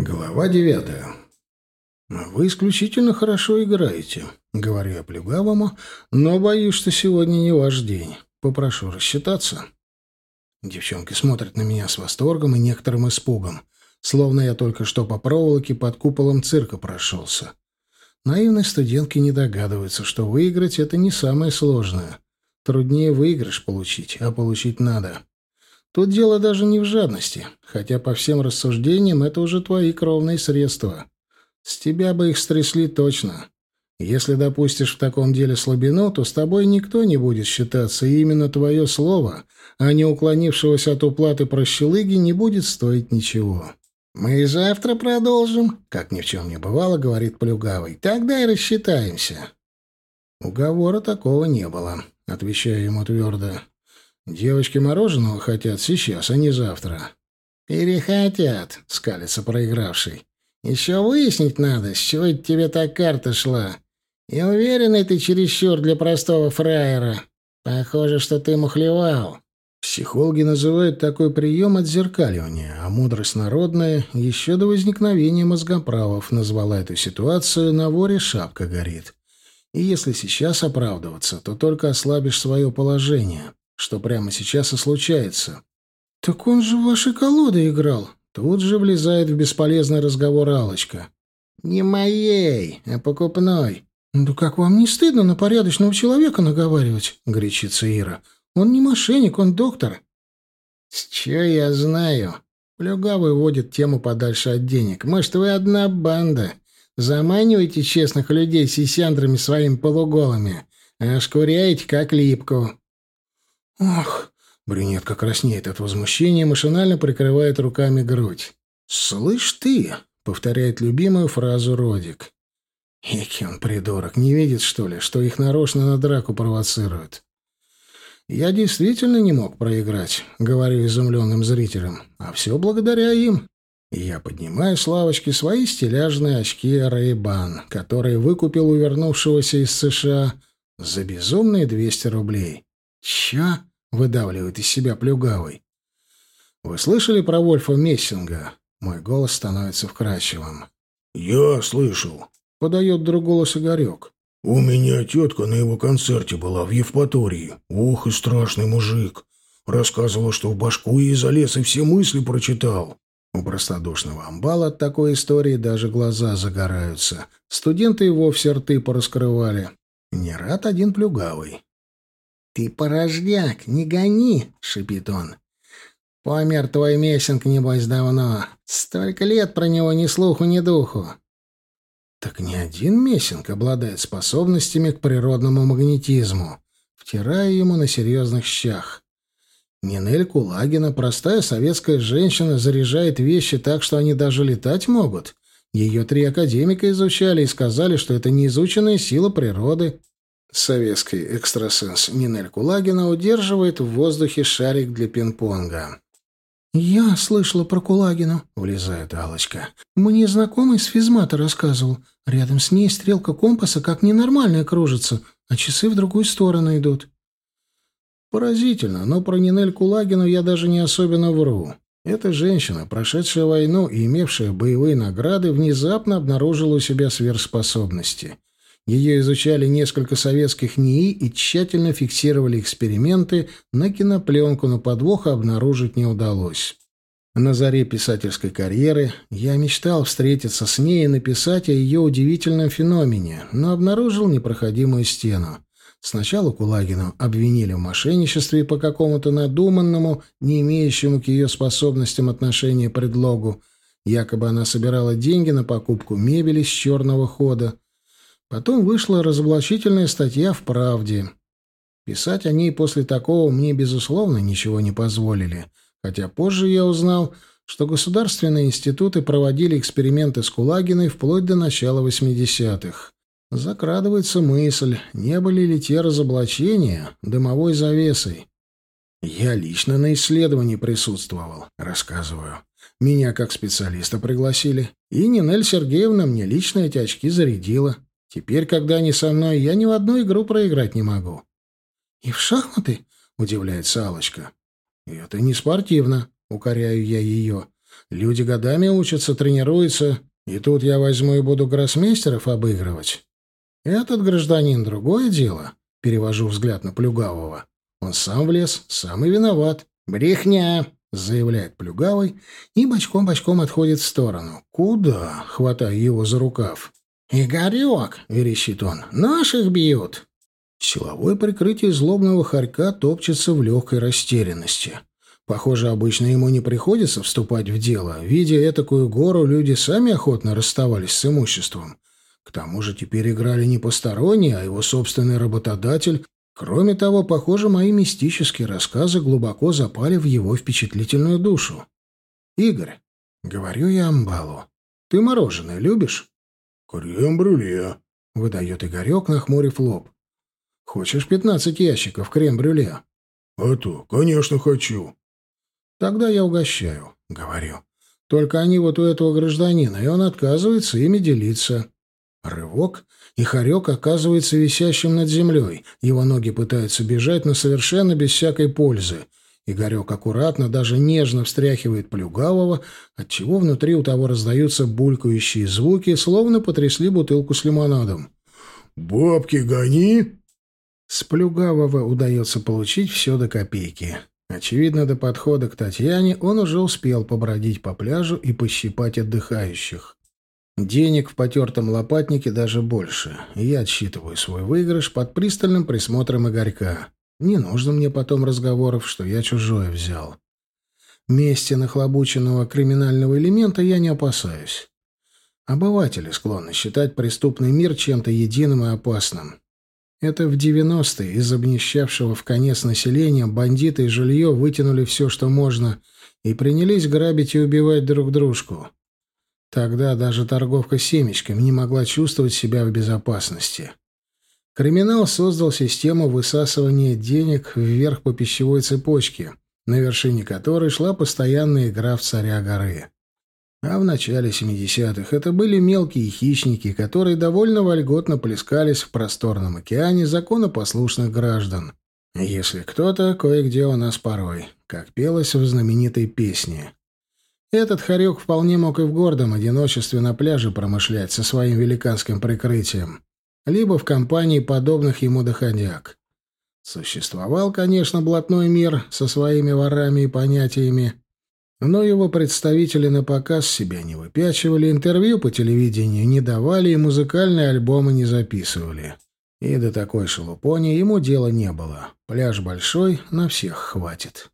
Глава девятая. «Вы исключительно хорошо играете», — говорю я плюгавому, «но боюсь, что сегодня не ваш день. Попрошу рассчитаться». Девчонки смотрят на меня с восторгом и некоторым испугом, словно я только что по проволоке под куполом цирка прошелся. Наивные студентки не догадываются, что выиграть — это не самое сложное. Труднее выигрыш получить, а получить надо. Тут дело даже не в жадности, хотя по всем рассуждениям это уже твои кровные средства. С тебя бы их стрясли точно. Если допустишь в таком деле слабину, то с тобой никто не будет считаться, и именно твое слово, а не уклонившегося от уплаты прощелыги, не будет стоить ничего. «Мы и завтра продолжим», — как ни в чем не бывало, — говорит Плюгавый. «Тогда и рассчитаемся». Уговора такого не было, — отвечаю ему твердо. Девочки мороженого хотят сейчас, а не завтра. Перехотят, скалится проигравший. Еще выяснить надо, с чего тебе так карта шла. И уверенный ты чересчур для простого фраера. Похоже, что ты мухлевал. Психологи называют такой прием отзеркаливание, а мудрость народная еще до возникновения мозгоправов назвала эту ситуацию «на воре шапка горит». И если сейчас оправдываться, то только ослабишь свое положение что прямо сейчас и случается. «Так он же в вашей колоды играл!» Тут же влезает в бесполезный разговор алочка «Не моей, а покупной». «Да как вам не стыдно на порядочного человека наговаривать?» — горячится Ира. «Он не мошенник, он доктор». «С чё я знаю?» Плюгавый уводит тему подальше от денег. «Может, вы одна банда? Заманиваете честных людей сисяндрами своими полуголыми, а шкуряете как липку. «Ах!» — брюнетка краснеет от возмущения, машинально прикрывает руками грудь. «Слышь ты!» — повторяет любимую фразу Родик. Эки он придурок, не видит, что ли, что их нарочно на драку провоцируют. «Я действительно не мог проиграть», — говорю изумленным зрителям, — «а все благодаря им». Я поднимаю с лавочки свои стиляжные очки Ray-Ban, которые выкупил у вернувшегося из США за безумные 200 рублей. «Чё?» — выдавливает из себя плюгавый. «Вы слышали про Вольфа Мессинга?» Мой голос становится вкрадчивым. «Я слышал», — подает друг голос Игорек. «У меня тетка на его концерте была в Евпатории. Ох и страшный мужик. Рассказывала, что в башку ей залез и все мысли прочитал». У простодушного амбала от такой истории даже глаза загораются. Студенты его все рты пораскрывали. Не рад один плюгавый. «Ты порожняк, не гони!» — шипит он. «Помер твой Мессинг, небось, давно. Столько лет про него ни слуху, ни духу». Так ни один Мессинг обладает способностями к природному магнетизму, втирая ему на серьезных щах. Нинель Кулагина, простая советская женщина, заряжает вещи так, что они даже летать могут. Ее три академика изучали и сказали, что это неизученная сила природы. Советский экстрасенс Нинель Кулагина удерживает в воздухе шарик для пинг-понга. «Я слышала про Кулагину», — влезает алочка «Мне знакомый с физмата рассказывал. Рядом с ней стрелка компаса как ненормальная кружится, а часы в другую сторону идут». Поразительно, но про Нинель Кулагину я даже не особенно вру. Эта женщина, прошедшая войну и имевшая боевые награды, внезапно обнаружила у себя сверхспособности. Ее изучали несколько советских НИИ и тщательно фиксировали эксперименты на кинопленку, но подвоха обнаружить не удалось. На заре писательской карьеры я мечтал встретиться с ней и написать о ее удивительном феномене, но обнаружил непроходимую стену. Сначала Кулагину обвинили в мошенничестве по какому-то надуманному, не имеющему к ее способностям отношения предлогу. Якобы она собирала деньги на покупку мебели с черного хода. Потом вышла разоблачительная статья в «Правде». Писать о ней после такого мне, безусловно, ничего не позволили, хотя позже я узнал, что государственные институты проводили эксперименты с Кулагиной вплоть до начала 80-х. Закрадывается мысль, не были ли те разоблачения дымовой завесой. Я лично на исследовании присутствовал, рассказываю. Меня как специалиста пригласили, и Нинель Сергеевна мне лично эти очки зарядила. Теперь, когда они со мной, я ни в одну игру проиграть не могу. — И в шахматы? — удивляется алочка это не спортивно, — укоряю я ее. Люди годами учатся, тренируются, и тут я возьму и буду гроссмейстеров обыгрывать. Этот гражданин — другое дело. Перевожу взгляд на Плюгавого. Он сам влез, сам и виноват. «Брехня!» — заявляет Плюгавый и бочком-бочком отходит в сторону. «Куда?» — хватаю его за рукав. «Игорек!» — верещит он. «Наших бьют!» Силовое прикрытие злобного хорька топчется в легкой растерянности. Похоже, обычно ему не приходится вступать в дело. Видя этакую гору, люди сами охотно расставались с имуществом. К тому же теперь играли не посторонние, а его собственный работодатель. Кроме того, похоже, мои мистические рассказы глубоко запали в его впечатлительную душу. «Игорь», — говорю я Амбалу, — «ты мороженое любишь?» «Крем-брюле», — выдает Игорек, нахмурив лоб. «Хочешь пятнадцать ящиков крем-брюле?» «А то, конечно, хочу». «Тогда я угощаю», — говорю. «Только они вот у этого гражданина, и он отказывается ими делиться». Рывок, и хорек оказывается висящим над землей. Его ноги пытаются бежать, но совершенно без всякой пользы. Игорек аккуратно, даже нежно встряхивает плюгавого, отчего внутри у того раздаются булькающие звуки, словно потрясли бутылку с лимонадом. «Бабки гони!» С плюгавого удается получить все до копейки. Очевидно, до подхода к Татьяне он уже успел побродить по пляжу и пощипать отдыхающих. Денег в потертом лопатнике даже больше. Я отсчитываю свой выигрыш под пристальным присмотром Игорька. Не нужно мне потом разговоров, что я чужое взял. Мести нахлобученного криминального элемента я не опасаюсь. Обыватели склонны считать преступный мир чем-то единым и опасным. Это в 90-е из обнищавшего в конец населения бандиты и жилье вытянули все, что можно, и принялись грабить и убивать друг дружку. Тогда даже торговка семечками не могла чувствовать себя в безопасности. Криминал создал систему высасывания денег вверх по пищевой цепочке, на вершине которой шла постоянная игра в царя горы. А в начале 70-х это были мелкие хищники, которые довольно вольготно плескались в просторном океане законопослушных граждан. Если кто-то, кое-где у нас порой, как пелось в знаменитой песне. Этот хорек вполне мог и в гордом одиночестве на пляже промышлять со своим великанским прикрытием, либо в компании подобных ему доходяг. Существовал, конечно, блатной мир со своими ворами и понятиями, но его представители на показ себя не выпячивали, интервью по телевидению не давали и музыкальные альбомы не записывали. И до такой шелупони ему дела не было. Пляж большой, на всех хватит.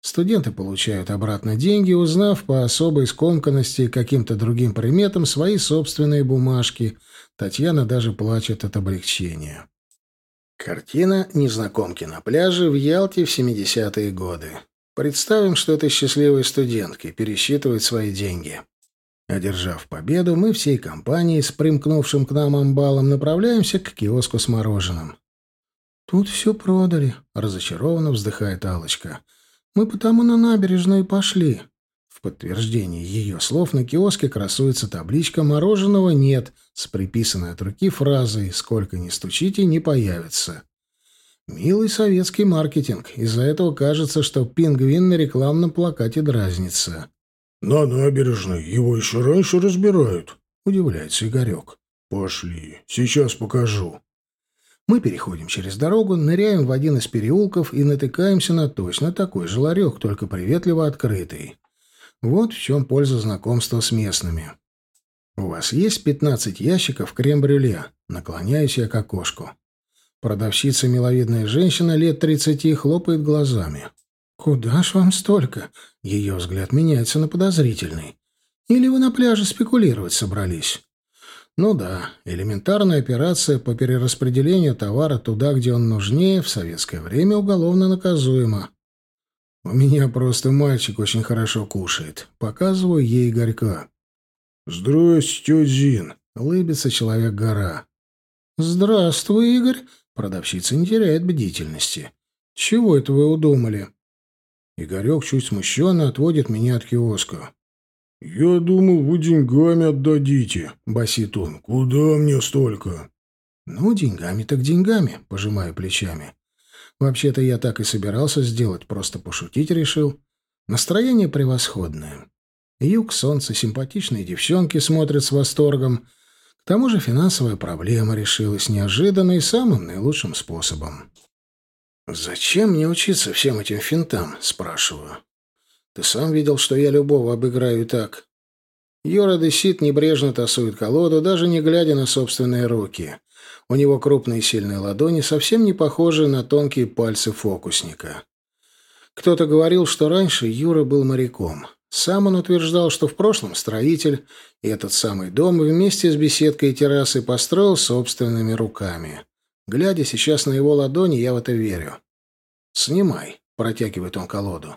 Студенты получают обратно деньги, узнав по особой скомканности и каким-то другим приметам свои собственные бумажки. Татьяна даже плачет от облегчения. Картина «Незнакомки на пляже» в Ялте в 70-е годы. Представим, что это счастливые студентки пересчитывают свои деньги. Одержав победу, мы всей компанией с примкнувшим к нам амбалом направляемся к киоску с мороженым. «Тут все продали», — разочарованно вздыхает алочка Мы потому на набережную пошли». В подтверждение ее слов на киоске красуется табличка «Мороженого нет» с приписанной от руки фразой «Сколько ни стучите, не появится». Милый советский маркетинг. Из-за этого кажется, что пингвин на рекламном плакате дразнится. «На набережной его еще раньше разбирают», — удивляется Игорек. «Пошли, сейчас покажу». Мы переходим через дорогу, ныряем в один из переулков и натыкаемся на точно такой же ларек, только приветливо открытый. Вот в чем польза знакомства с местными. «У вас есть пятнадцать ящиков крем-брюле?» Наклоняюсь я к окошку. Продавщица, миловидная женщина, лет тридцати, хлопает глазами. «Куда ж вам столько?» Ее взгляд меняется на подозрительный. «Или вы на пляже спекулировать собрались?» «Ну да, элементарная операция по перераспределению товара туда, где он нужнее, в советское время уголовно наказуема. У меня просто мальчик очень хорошо кушает. Показываю ей Игорька». «Здрасте, тетя Зин», — улыбится человек-гора. «Здравствуй, Игорь», Продавщица не теряет бдительности. «Чего это вы удумали?» Игорек чуть смущенно отводит меня от киоска. «Я думал, вы деньгами отдадите», — басит он. «Куда мне столько?» «Ну, деньгами так деньгами», — пожимаю плечами. «Вообще-то я так и собирался сделать, просто пошутить решил. Настроение превосходное. Юг, солнце, симпатичные девчонки смотрят с восторгом. К тому же финансовая проблема решилась неожиданно и самым наилучшим способом. «Зачем мне учиться всем этим финтам?» — спрашиваю. «Ты сам видел, что я любого обыграю так?» Юра Десит небрежно тасует колоду, даже не глядя на собственные руки. У него крупные сильные ладони, совсем не похожие на тонкие пальцы фокусника. Кто-то говорил, что раньше Юра был моряком. Сам он утверждал, что в прошлом строитель, и этот самый дом вместе с беседкой и террасой построил собственными руками. Глядя сейчас на его ладони, я в это верю. «Снимай», — протягивает он колоду.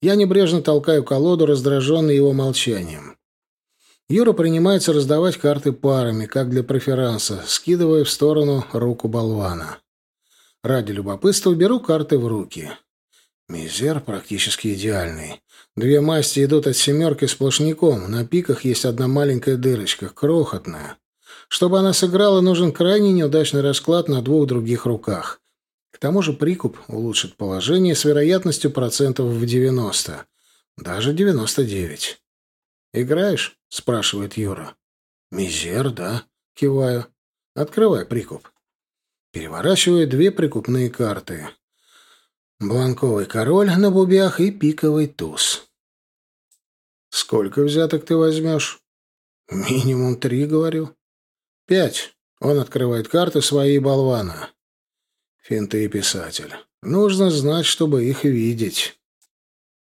Я небрежно толкаю колоду, раздраженный его молчанием. Юра принимается раздавать карты парами, как для преферанса, скидывая в сторону руку болвана. Ради любопытства беру карты в руки. Мизер практически идеальный. Две масти идут от семерки сплошняком, на пиках есть одна маленькая дырочка, крохотная. Чтобы она сыграла, нужен крайне неудачный расклад на двух других руках. К тому же прикуп улучшит положение с вероятностью процентов в 90. Даже 99. «Играешь?» — спрашивает Юра. «Мизер, да?» — киваю. «Открывай прикуп». Переворачиваю две прикупные карты. Бланковый король на бубях и пиковый туз. «Сколько взяток ты возьмешь?» «Минимум три, говорю». «Пять». Он открывает карты своей болвана. Финты и писатель. Нужно знать, чтобы их видеть.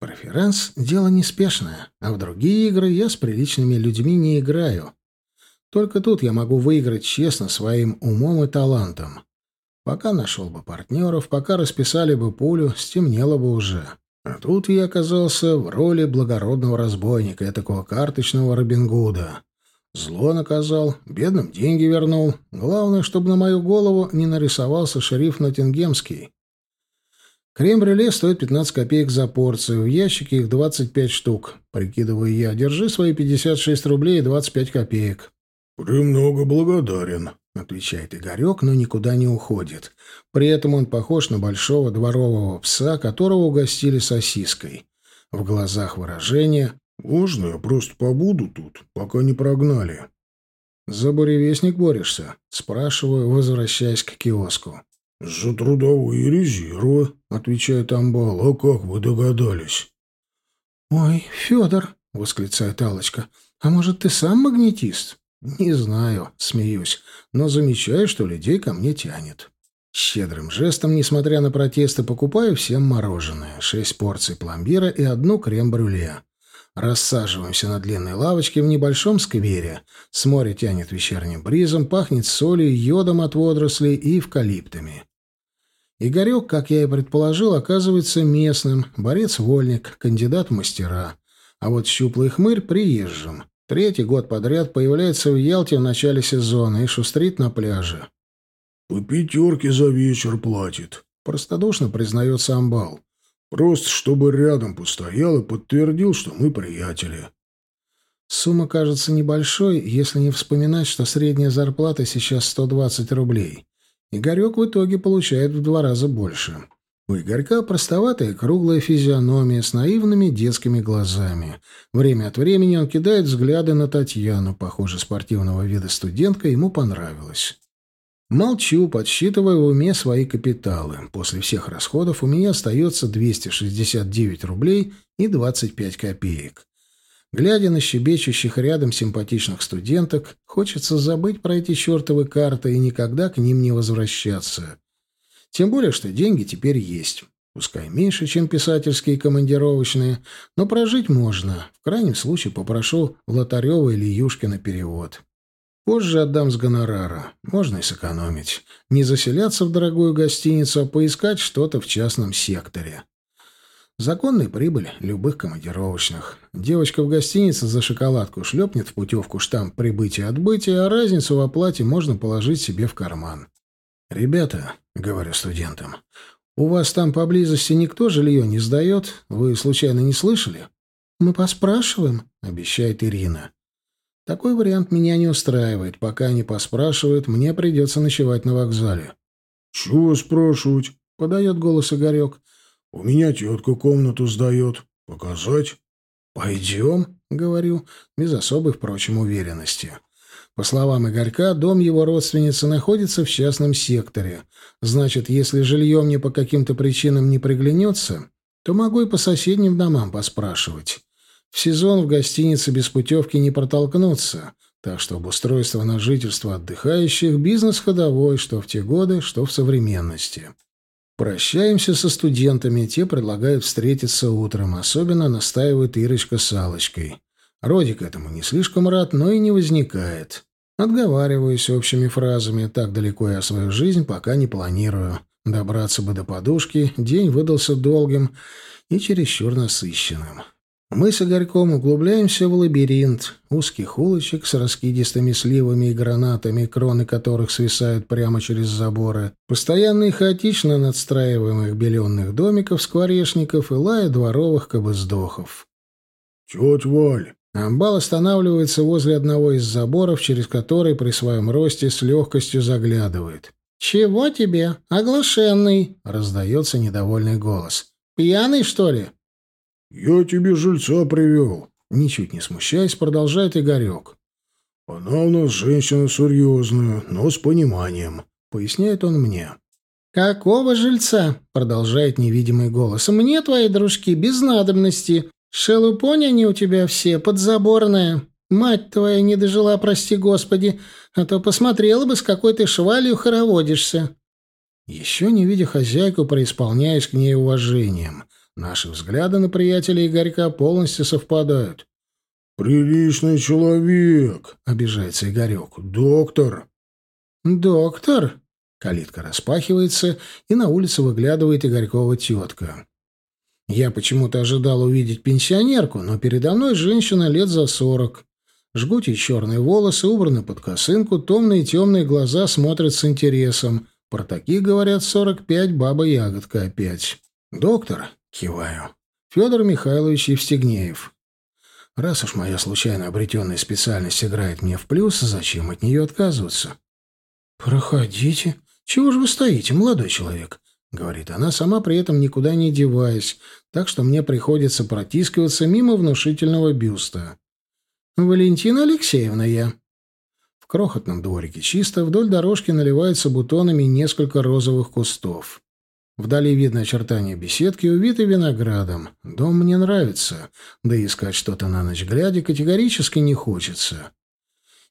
Преферанс — дело неспешное, а в другие игры я с приличными людьми не играю. Только тут я могу выиграть честно своим умом и талантом. Пока нашел бы партнеров, пока расписали бы пулю, стемнело бы уже. А тут я оказался в роли благородного разбойника, такого карточного Робин Гуда. Зло наказал, бедным деньги вернул. Главное, чтобы на мою голову не нарисовался шериф Ноттингемский. Крем-брюле стоит 15 копеек за порцию, в ящике их 25 штук. Прикидываю я, держи свои 56 рублей и 25 копеек. «Премного благодарен», — отвечает Игорек, но никуда не уходит. При этом он похож на большого дворового пса, которого угостили сосиской. В глазах выражение «Можно я просто побуду тут, пока не прогнали?» «За буревестник борешься?» — спрашиваю, возвращаясь к киоску. «За трудовые резервы», — отвечает Амбал. «А как вы догадались?» «Ой, Федор!» — восклицает Алочка. «А может, ты сам магнетист?» «Не знаю», — смеюсь, но замечаю, что людей ко мне тянет. Щедрым жестом, несмотря на протесты, покупаю всем мороженое. Шесть порций пломбира и одну крем-брюле. Рассаживаемся на длинной лавочке в небольшом сквере. С моря тянет вечерним бризом, пахнет солью, йодом от водорослей и эвкалиптами. Игорек, как я и предположил, оказывается местным, борец-вольник, кандидат в мастера. А вот щуплый хмырь — приезжим. Третий год подряд появляется в Ялте в начале сезона и шустрит на пляже. «По пятерке за вечер платит», — простодушно признается Амбал. Просто чтобы рядом постоял и подтвердил, что мы приятели. Сумма кажется небольшой, если не вспоминать, что средняя зарплата сейчас 120 рублей. Игорек в итоге получает в два раза больше. У Игорька простоватая круглая физиономия с наивными детскими глазами. Время от времени он кидает взгляды на Татьяну, похоже, спортивного вида студентка ему понравилось. Молчу, подсчитывая в уме свои капиталы. После всех расходов у меня остается 269 рублей и 25 копеек. Глядя на щебечущих рядом симпатичных студенток, хочется забыть про эти чертовы карты и никогда к ним не возвращаться. Тем более, что деньги теперь есть. Пускай меньше, чем писательские и командировочные, но прожить можно. В крайнем случае попрошу Лотарева или Юшкина перевод. Позже отдам с гонорара. Можно и сэкономить. Не заселяться в дорогую гостиницу, а поискать что-то в частном секторе. Законная прибыль любых командировочных. Девочка в гостинице за шоколадку шлепнет в путевку штамп прибытия-отбытия, а разницу в оплате можно положить себе в карман. «Ребята», — говорю студентам, — «у вас там поблизости никто жилье не сдает? Вы случайно не слышали?» «Мы поспрашиваем», — обещает Ирина. Такой вариант меня не устраивает. Пока они поспрашивают, мне придется ночевать на вокзале. — Чего спрашивать? — подает голос Игорек. — У меня тетка комнату сдает. Показать? — Пойдем, — говорю, без особой, впрочем, уверенности. По словам Игорька, дом его родственницы находится в частном секторе. Значит, если жилье мне по каким-то причинам не приглянется, то могу и по соседним домам поспрашивать. В сезон в гостинице без путевки не протолкнуться, так что обустройство на жительство отдыхающих – бизнес ходовой, что в те годы, что в современности. Прощаемся со студентами, те предлагают встретиться утром, особенно настаивает Ирочка с Аллочкой. Родик этому не слишком рад, но и не возникает. Отговариваюсь общими фразами, так далеко я свою жизнь пока не планирую. Добраться бы до подушки, день выдался долгим и чересчур насыщенным. Мы с Игорьком углубляемся в лабиринт узких улочек с раскидистыми сливами и гранатами, кроны которых свисают прямо через заборы, постоянно и хаотично надстраиваемых беленных домиков, скворечников и лая дворовых кобыздохов. «Тетя Валь!» Амбал останавливается возле одного из заборов, через который при своем росте с легкостью заглядывает. «Чего тебе, оглашенный?» — раздается недовольный голос. «Пьяный, что ли?» «Я тебе жильца привел», — ничуть не смущаясь, продолжает Игорек. «Она у нас женщина серьезная, но с пониманием», — поясняет он мне. «Какого жильца?» — продолжает невидимый голос. «Мне твои дружки без надобности. Шелупонь они у тебя все, подзаборная. Мать твоя не дожила, прости господи, а то посмотрела бы, с какой ты швалью хороводишься». Еще не видя хозяйку, преисполняюсь к ней уважением — Наши взгляды на приятеля Игорька полностью совпадают. «Приличный человек», — обижается Игорек. «Доктор». «Доктор?» Калитка распахивается, и на улице выглядывает Игорькова тетка. Я почему-то ожидал увидеть пенсионерку, но передо мной женщина лет за сорок. Жгути черные волосы, убраны под косынку, томные темные глаза смотрят с интересом. Про таких, говорят, сорок пять, баба-ягодка опять. «Доктор?» Киваю. Федор Михайлович Евстигнеев. Раз уж моя случайно обретенная специальность играет мне в плюс, зачем от нее отказываться? «Проходите. Чего же вы стоите, молодой человек?» — говорит она, сама при этом никуда не деваясь, так что мне приходится протискиваться мимо внушительного бюста. «Валентина Алексеевна я». В крохотном дворике чисто, вдоль дорожки наливается бутонами несколько розовых кустов. Вдали видно очертания беседки, увитой виноградом. Дом мне нравится, да и искать что-то на ночь глядя категорически не хочется.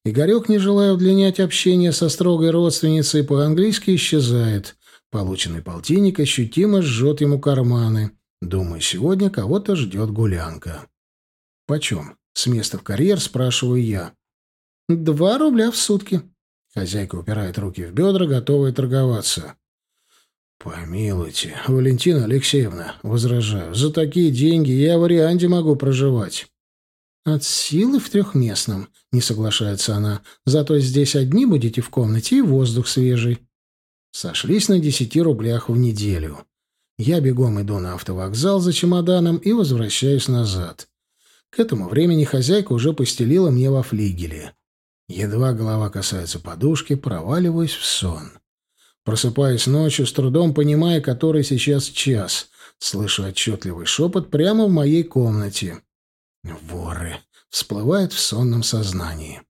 Игорек, не желая удлинять общение со строгой родственницей, по-английски исчезает. Полученный полтинник ощутимо жжет ему карманы. Думаю, сегодня кого-то ждет гулянка. «Почем?» — с места в карьер спрашиваю я. «Два рубля в сутки». Хозяйка упирает руки в бедра, готовая торговаться. «Помилуйте, Валентина Алексеевна, возражаю, за такие деньги я в варианте могу проживать». «От силы в трехместном», — не соглашается она. «Зато здесь одни будете в комнате и воздух свежий». Сошлись на десяти рублях в неделю. Я бегом иду на автовокзал за чемоданом и возвращаюсь назад. К этому времени хозяйка уже постелила мне во флигеле. Едва голова касается подушки, проваливаюсь в сон. Просыпаясь ночью, с трудом понимая, который сейчас час, слышу отчетливый шепот прямо в моей комнате. «Воры!» — всплывает в сонном сознании.